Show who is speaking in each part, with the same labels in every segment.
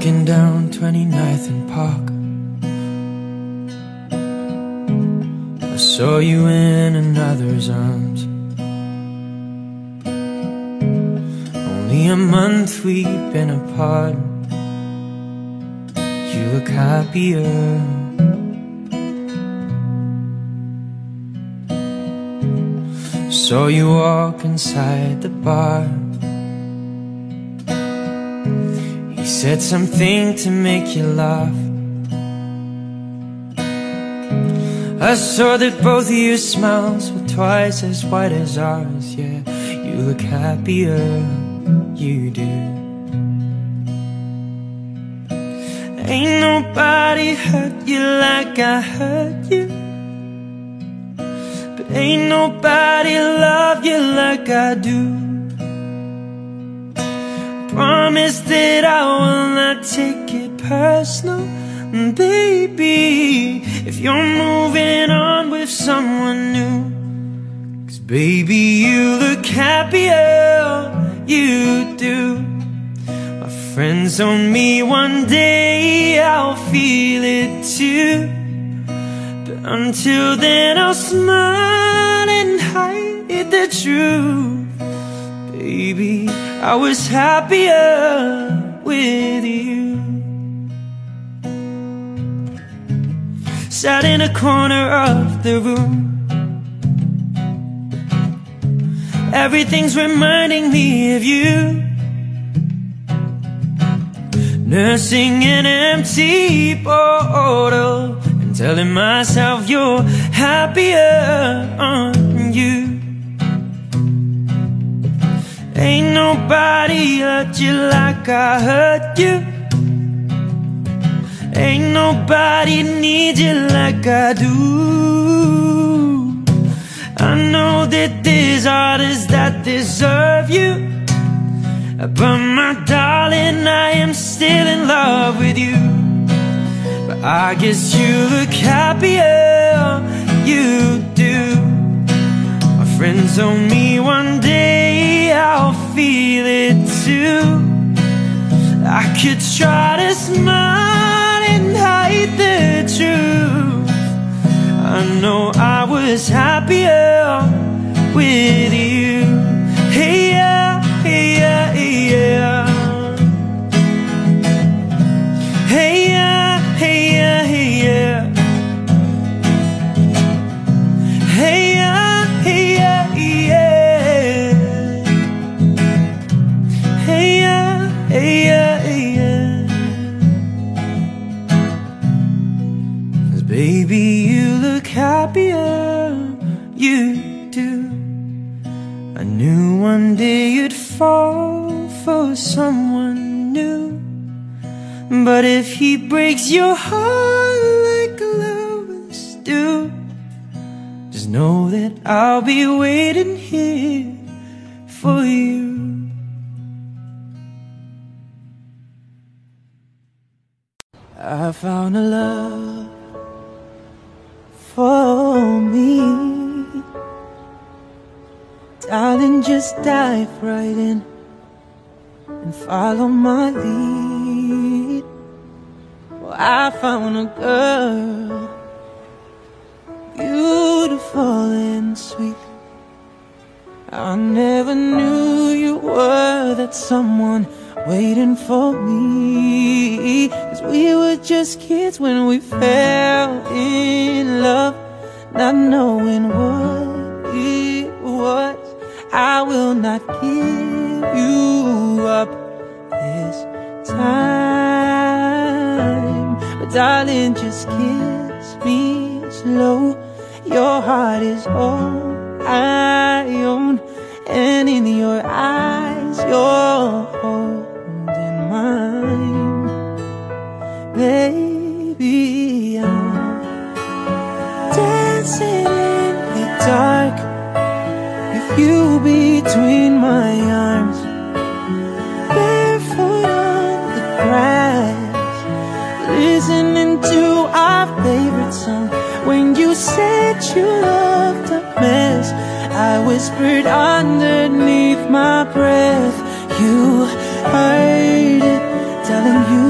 Speaker 1: Walking down 29th and Park. I saw you in another's arms. Only a month we've been apart. You look happier. Saw you walk inside the bar said something to make you laugh. I saw that both of your smiles were twice as white as ours Yeah, you look happier, you do. Ain't nobody hurt you like I hurt you. But ain't nobody love you like I do Promise that I will not take it personal. Baby, if you're moving on with someone new Cause baby, you look happier, you do. My friends told me one day I'll feel it too. But until then I'll smile and hide the truth Baby, I was happier with you. Sat in a corner of the room. Everything's reminding me of you. Nursing an empty bottle And telling myself you're happier on you Ain't nobody hurt you like I hurt you. Ain't nobody need you like I do. I know that there's others that deserve you. But my darling, I am still in love with you. But I guess you look happier, you do. My friends told me one day I'll feel it too. I could try to smile and hide the truth. I know I was happier with you. Hey yeah, hey yeah, hey yeah. Hey yeah, hey yeah, one day you'd fall for someone new But if he breaks your heart like lovers do Just know that I'll be waiting here for you I found a love for me. Darling, just dive right in and follow my lead. Well, I found a girl, beautiful and sweet. I never knew you were that someone waiting for me. Cause we were just kids when we fell in love, not knowing what. I will not give you up this time. But darling, just kiss me slow. Your heart is all I own. And in your eyes, you're holding mine. Baby, between my arms. Barefoot on the grass, listening to our favorite song. When you said you loved a mess, I whispered underneath my breath. You heard it, telling you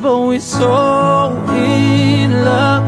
Speaker 1: but we're so in love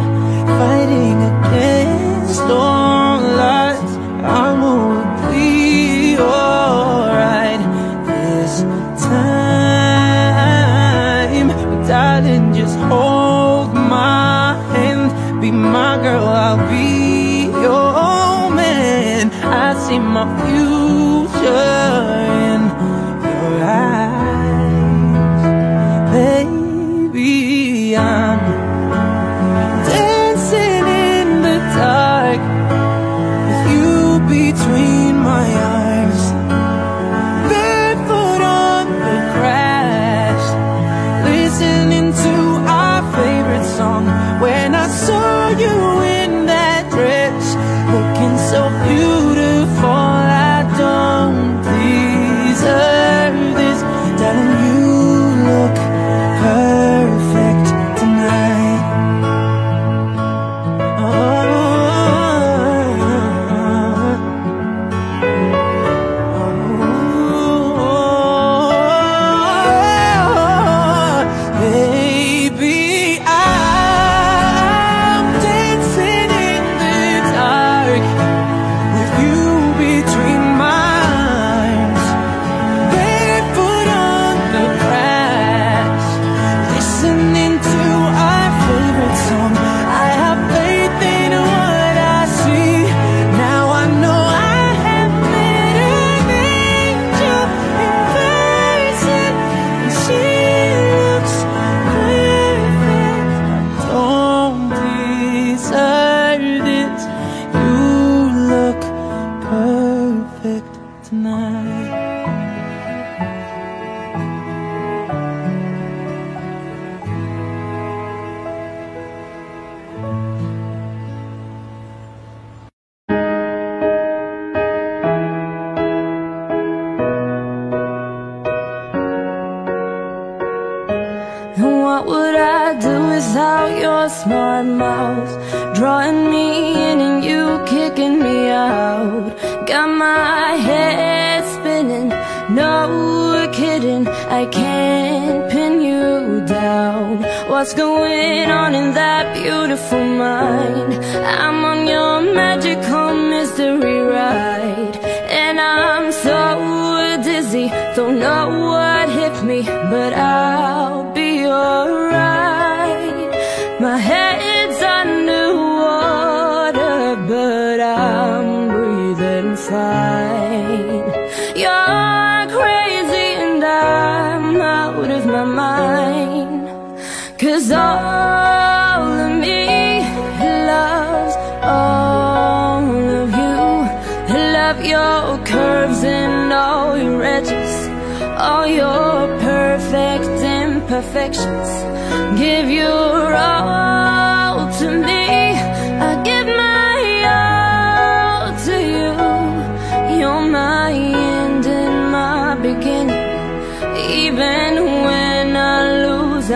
Speaker 2: fine. You're crazy and I'm out of my mind. Cause all of me loves all of you. I Love your curves and all your edges, all your perfect imperfections. Give you all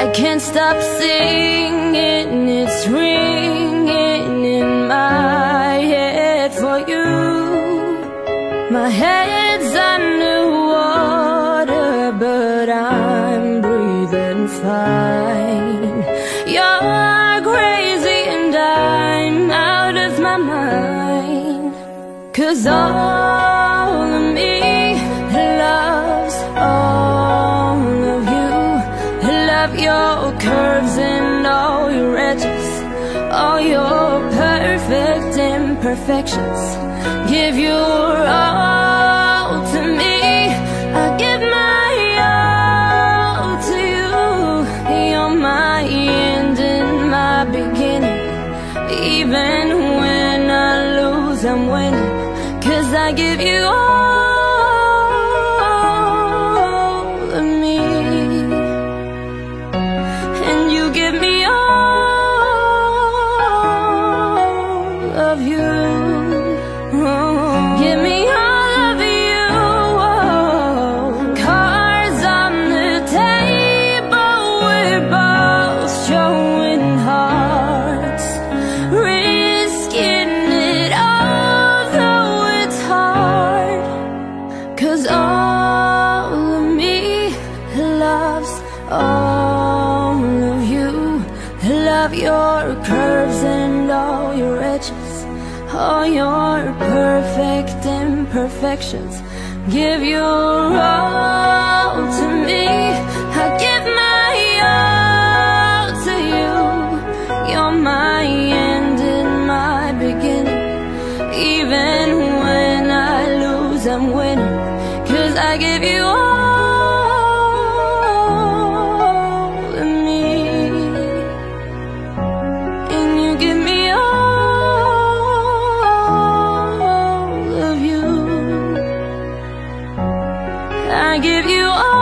Speaker 2: I can't stop singing, it's ringing in my head for you. My head's under water, but I'm breathing fine. You're crazy and I'm out of my mind. Cause all of me imperfections. Give your all. imperfections. Give your all to me. I give my all to you. You're my end and my beginning. Even I give you all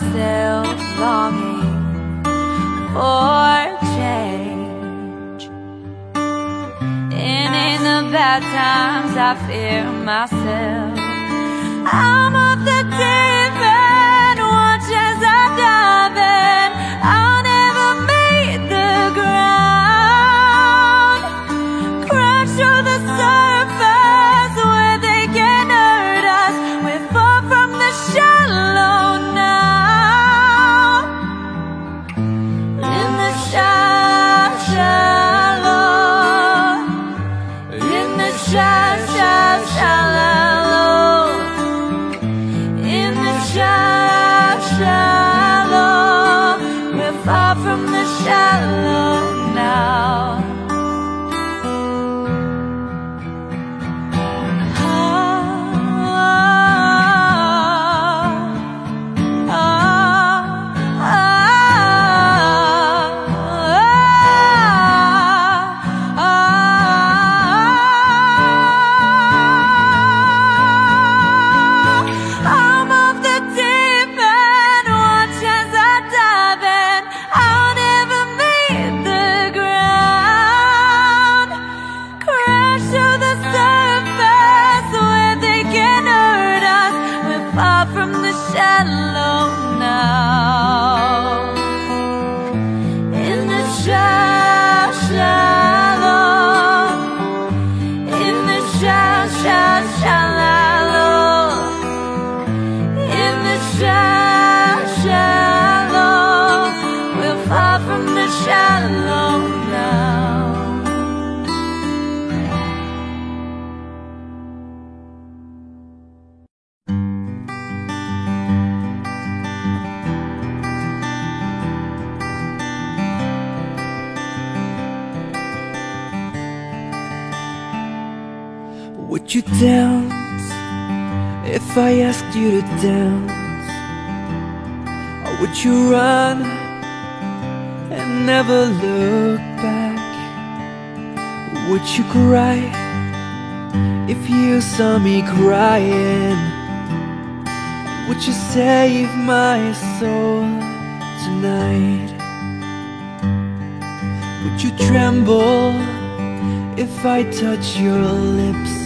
Speaker 1: myself longing for change. And in the bad times, I fear myself.
Speaker 3: Dance if I asked you to dance? Or would you run and never look back? Would you cry if you saw me crying? Would you save my soul tonight? Would you tremble if I touch your lips?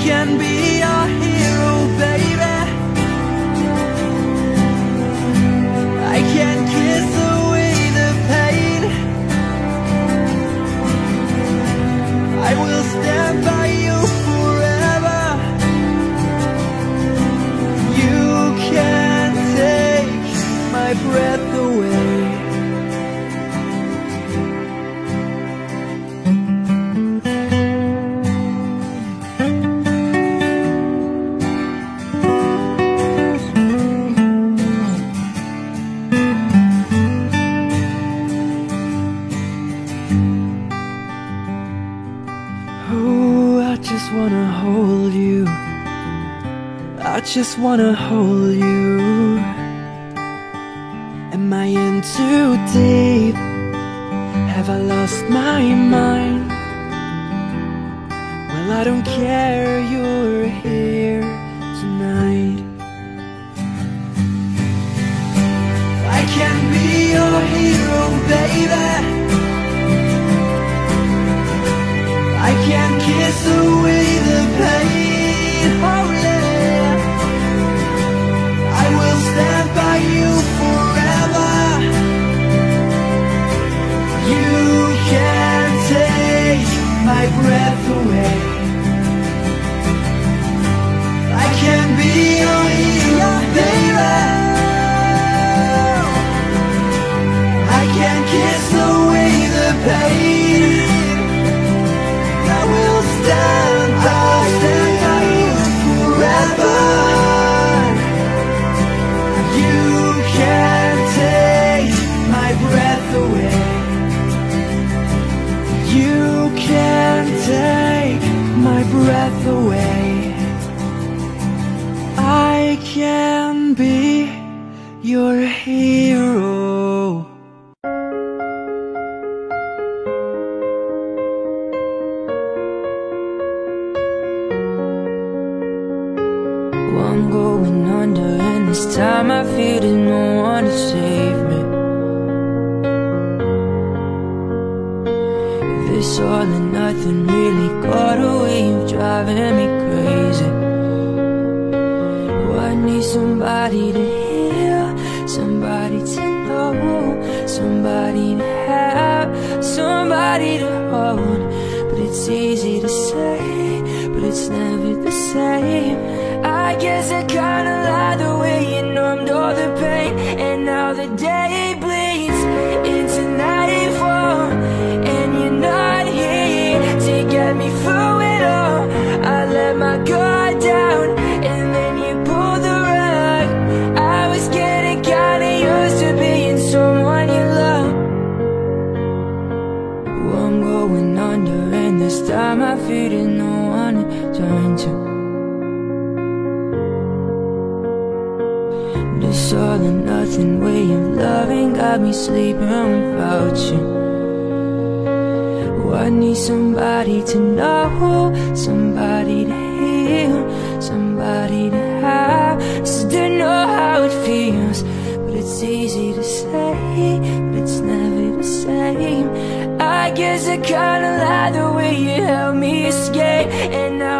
Speaker 3: can be your hero, just wanna hold you. Am I in too deep? Have I lost my mind? Well, I don't care, you're here tonight. I can be your hero, baby. I can kiss away the pain.
Speaker 4: Got me
Speaker 5: sleeping without you. Oh, I need somebody to know, somebody to heal, somebody to have, so to know how it feels. But it's easy to say, but it's never the same. I guess I kinda like the way you help me escape, and now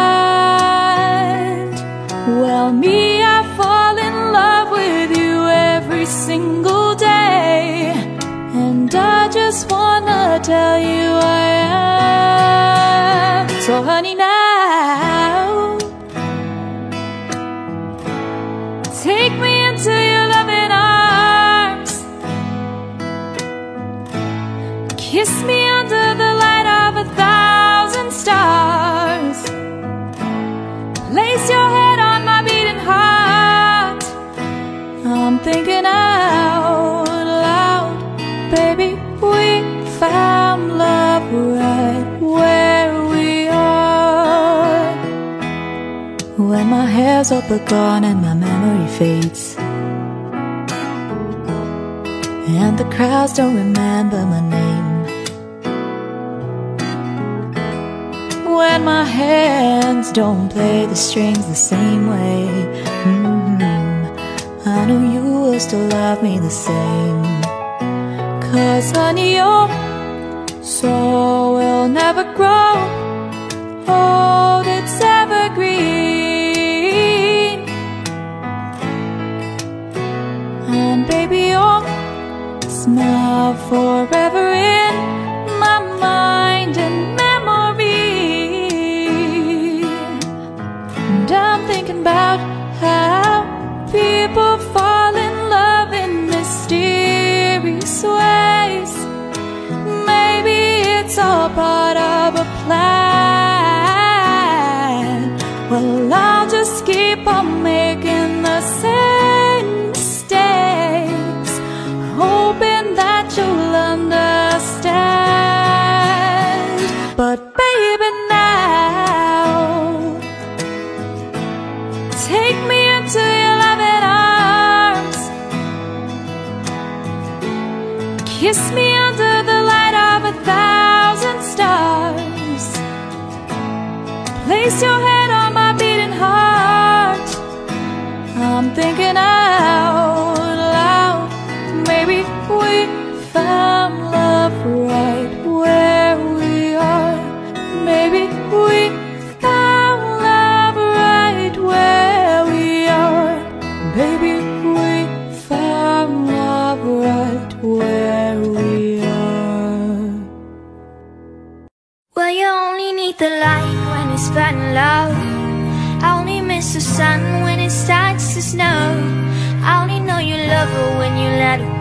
Speaker 5: Take me into your loving arms. Kiss me all but gone and my memory fades. And the crowds don't remember my name. When my hands don't play the strings the same way. Mm, I know you will still love me the same. Cause honey, your soul will never grow old, it's evergreen forever Kiss me under the light of a thousand stars. Place your head on my beating heart. I'm thinking out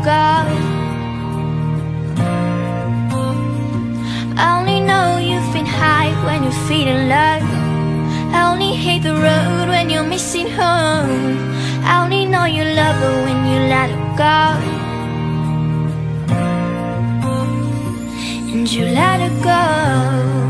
Speaker 6: I only know you've been high when you're feeling low. I only hate the road when you're missing home. I only know you love her when you let her go. And you let her go.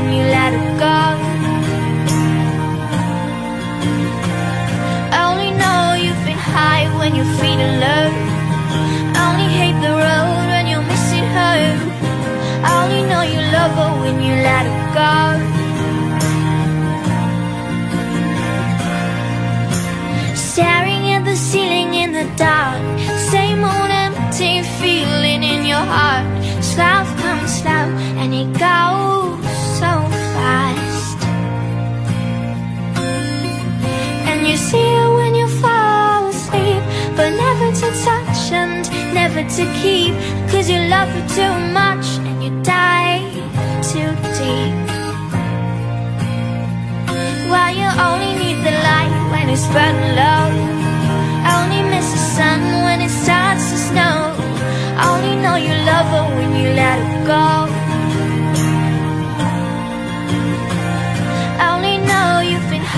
Speaker 6: when you let her go. I only know you've been high when you're feeling low. I only hate the road when you're missing home I only know you love her when you let her go And you when you fall asleep But never to touch and never to keep Cause you love her too much and you die too deep. Well, you only need the light when it's burning low. I Only miss the sun when it starts to snow. Only know you love her when you let her go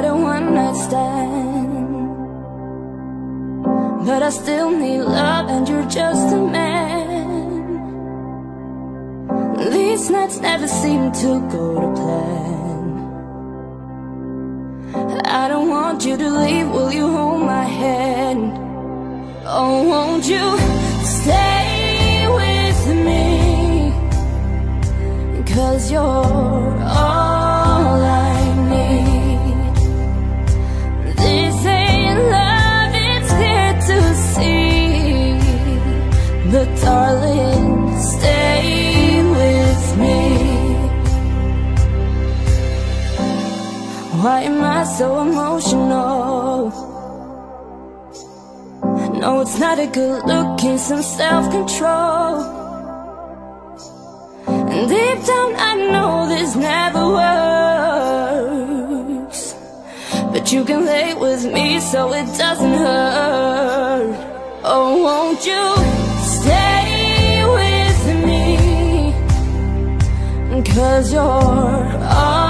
Speaker 2: had a one night stand But I still need love and you're just a man These nights never seem to go to plan I don't want you to leave, will you hold my hand? Oh, won't you stay with me? Cause you're all darling, stay with me Why am I so emotional? No, it's not a good look, it's some self-control And deep down I know this never works But you can lay with me so it doesn't hurt Oh, won't you? Cause you're all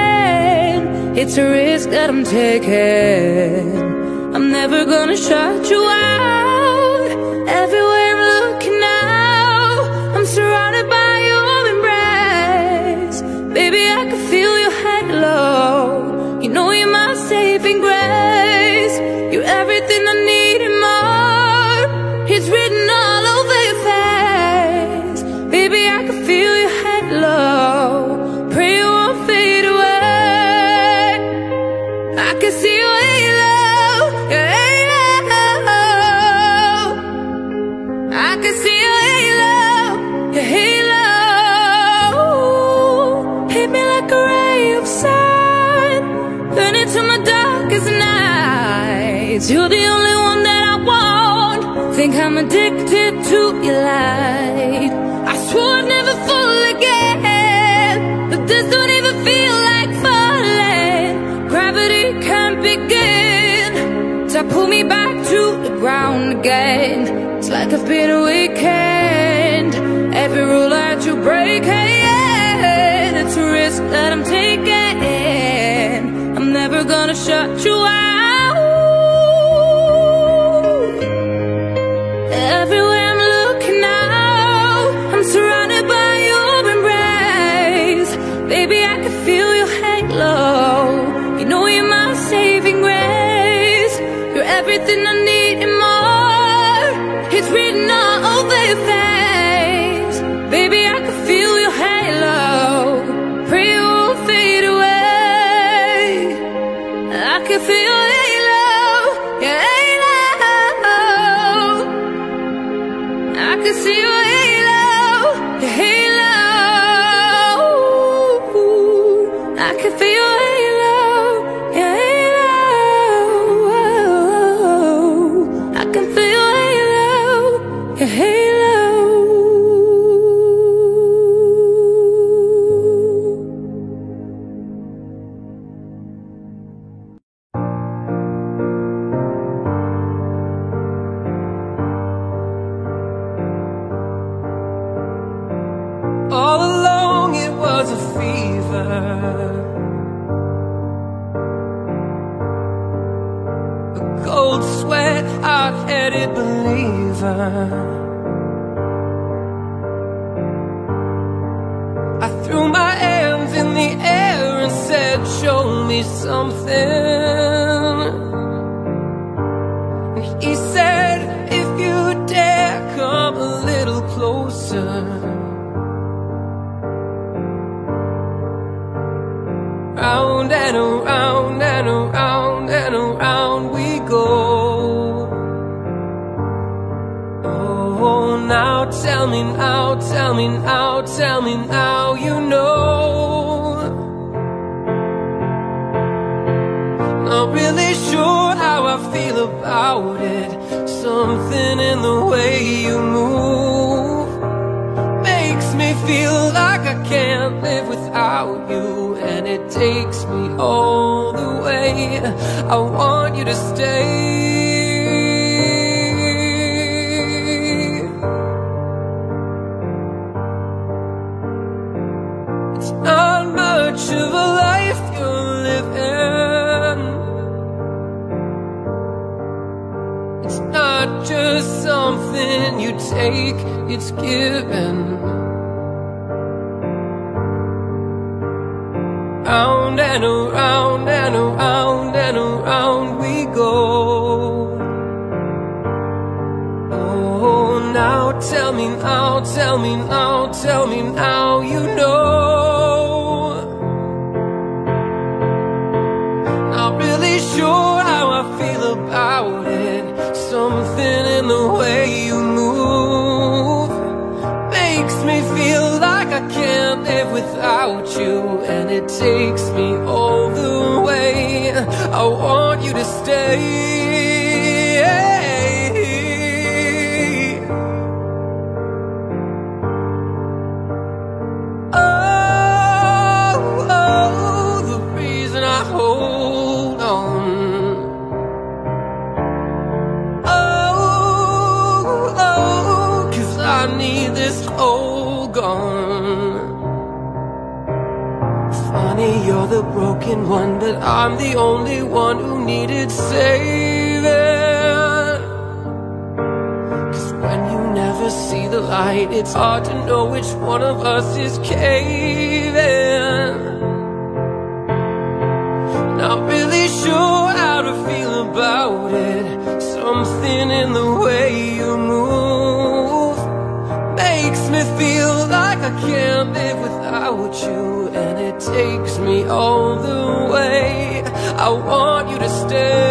Speaker 2: It's a risk that I'm taking. I'm never gonna shut you out. Everywhere I'm looking now, I'm surrounded by your embrace. Baby, I can feel your halo. You know you're my saving grace. You're everything I need your. I swore I'd never fall again, but this don't even feel like falling. Gravity can't begin to pull me back to the ground again. It's like I've been awakened. Every rule that you break, it's a risk that I'm taking. I'm never gonna shut you out. Everything I
Speaker 1: just something you take, it's given. Round and around and around and around we go. Oh, now tell me now, tell me now, tell me now you know. takes me all the way. I want you to stay broken one, but I'm the only one who needed saving. Cause when you never see the light, it's hard to know which one of us is caving. Not really sure how to feel about it. Something in the way you move makes me feel like I can't live without you takes me all the way. I want you to stay.